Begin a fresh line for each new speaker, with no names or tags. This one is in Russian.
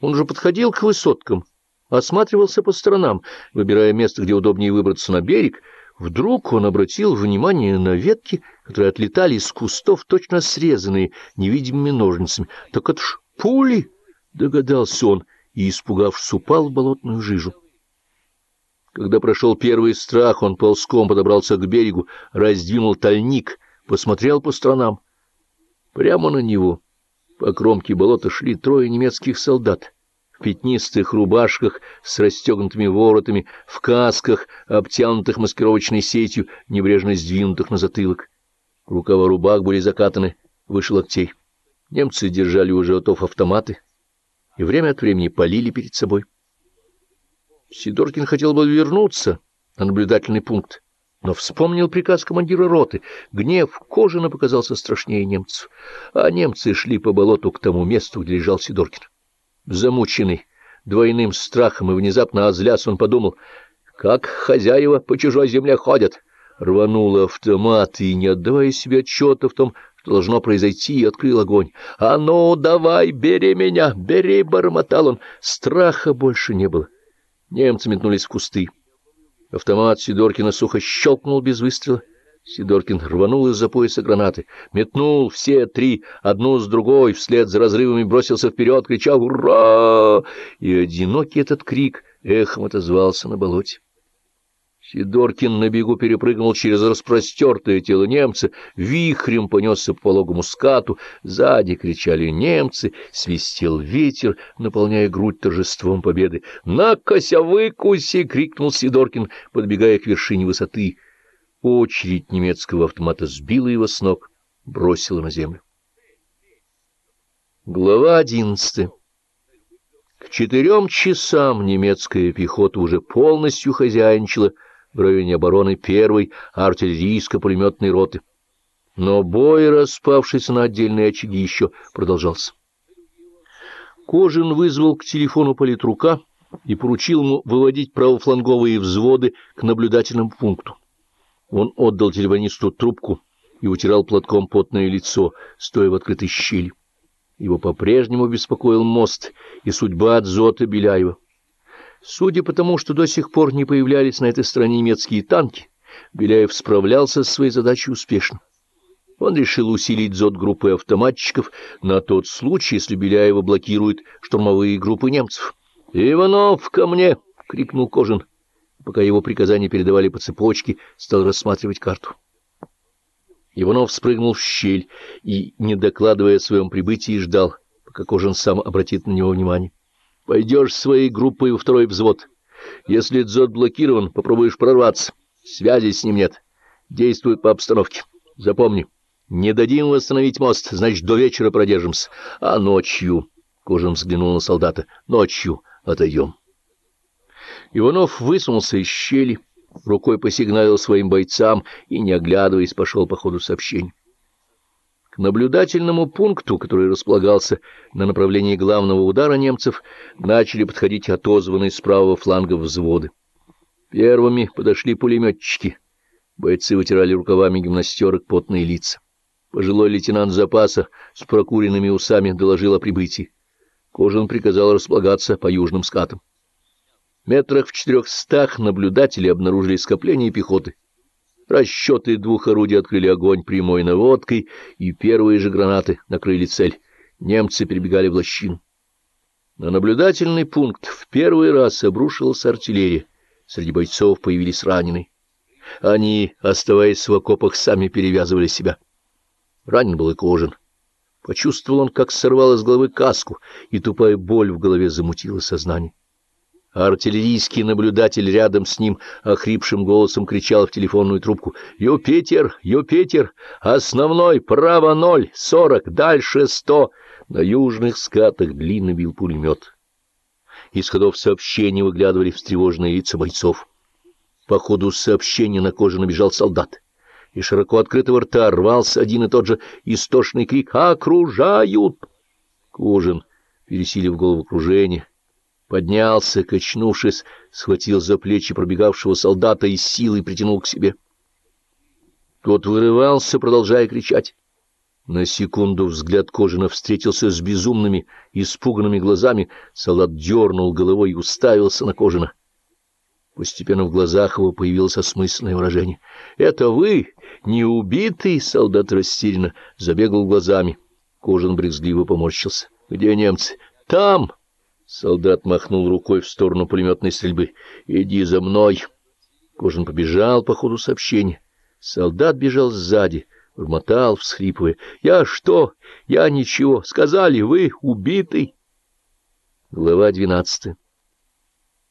Он уже подходил к высоткам, осматривался по сторонам, выбирая место, где удобнее выбраться на берег. Вдруг он обратил внимание на ветки, которые отлетали из кустов, точно срезанные невидимыми ножницами. Так это ж пули, догадался он, и, испугавшись, упал в болотную жижу. Когда прошел первый страх, он ползком подобрался к берегу, раздвинул тальник, посмотрел по сторонам. Прямо на него, по кромке болота, шли трое немецких солдат в пятнистых рубашках с расстегнутыми воротами, в касках, обтянутых маскировочной сетью, небрежно сдвинутых на затылок. Рукава рубах были закатаны выше локтей. Немцы держали уже готов автоматы и время от времени полили перед собой. Сидоркин хотел бы вернуться на наблюдательный пункт, но вспомнил приказ командира роты. Гнев Кожина показался страшнее немцев, а немцы шли по болоту к тому месту, где лежал Сидоркин. Замученный двойным страхом и внезапно озляс, он подумал, как хозяева по чужой земле ходят. Рванул автомат и, не отдавая себе отчета в том, что должно произойти, открыл огонь. «А ну, давай, бери меня, бери!» — бормотал он. Страха больше не было. Немцы метнулись в кусты. Автомат Сидоркина сухо щелкнул без выстрела. Сидоркин рванул из-за пояса гранаты, метнул все три, одну с другой, вслед за разрывами бросился вперед, крича «Ура!» И одинокий этот крик эхом отозвался на болоте. Сидоркин на бегу перепрыгнул через распростертое тело немца, вихрем понесся по пологому скату, сзади кричали немцы, свистел ветер, наполняя грудь торжеством победы. «На-кося, выкуси!» — крикнул Сидоркин, подбегая к вершине высоты. Очередь немецкого автомата сбила его с ног, бросила на землю. Глава одиннадцатая. К четырем часам немецкая пехота уже полностью хозяйничала в районе обороны первой артиллерийско-пулеметной роты. Но бой, распавшийся на отдельные очаги, еще продолжался. Кожин вызвал к телефону политрука и поручил ему выводить правофланговые взводы к наблюдательному пункту. Он отдал телефонисту трубку и утирал платком потное лицо, стоя в открытой щели. Его по-прежнему беспокоил мост и судьба Дзота Беляева. Судя по тому, что до сих пор не появлялись на этой стороне немецкие танки, Беляев справлялся с своей задачей успешно. Он решил усилить дзот группы автоматчиков на тот случай, если Беляева блокирует штурмовые группы немцев. «Иванов, ко мне!» — крикнул Кожин пока его приказания передавали по цепочке, стал рассматривать карту. Иванов спрыгнул в щель и, не докладывая о своем прибытии, ждал, пока Кожин сам обратит на него внимание. — Пойдешь своей группой во второй взвод. Если дзот блокирован, попробуешь прорваться. Связи с ним нет. Действует по обстановке. Запомни, не дадим восстановить мост, значит, до вечера продержимся. А ночью... Кожин взглянул на солдата. Ночью отойдем. Иванов высунулся из щели, рукой посигналил своим бойцам и, не оглядываясь, пошел по ходу сообщений. Наблюдательному пункту, который располагался на направлении главного удара немцев, начали подходить отозванные с правого фланга взводы. Первыми подошли пулеметчики. Бойцы вытирали рукавами гимнастерок потные лица. Пожилой лейтенант запаса с прокуренными усами доложил о прибытии. Кожин приказал располагаться по южным скатам. Метрах в четырехстах наблюдатели обнаружили скопление пехоты. Расчеты двух орудий открыли огонь прямой наводкой, и первые же гранаты накрыли цель. Немцы перебегали в лощину. На наблюдательный пункт в первый раз обрушилась артиллерия. Среди бойцов появились раненые. Они, оставаясь в окопах, сами перевязывали себя. Ранен был и Кожин. Почувствовал он, как сорвал из головы каску, и тупая боль в голове замутила сознание артиллерийский наблюдатель рядом с ним охрипшим голосом кричал в телефонную трубку «Юпитер! Юпитер! Основной! Право ноль! Сорок! Дальше сто!» На южных скатах длинно бил пулемет. Из ходов сообщений выглядывали встревоженные лица бойцов. По ходу сообщения на коже набежал солдат. И широко открытого рта рвался один и тот же истошный крик «Окружают!» Кожин, пересилив головокружение, поднялся, качнувшись, схватил за плечи пробегавшего солдата и силой притянул к себе. Тот вырывался, продолжая кричать. На секунду взгляд Кожина встретился с безумными, испуганными глазами. Солдат дернул головой и уставился на Кожина. Постепенно в глазах его появилось осмысленное выражение. — Это вы, не убитый? — солдат растерянно забегал глазами. Кожин брезгливо поморщился. — Где немцы? — Там! — солдат махнул рукой в сторону пулеметной стрельбы. — Иди за мной! Кожин побежал по ходу сообщения. Солдат бежал сзади. — Бормотал, всхлипывая. — Я что? Я ничего. Сказали, вы убитый. Глава двенадцатая.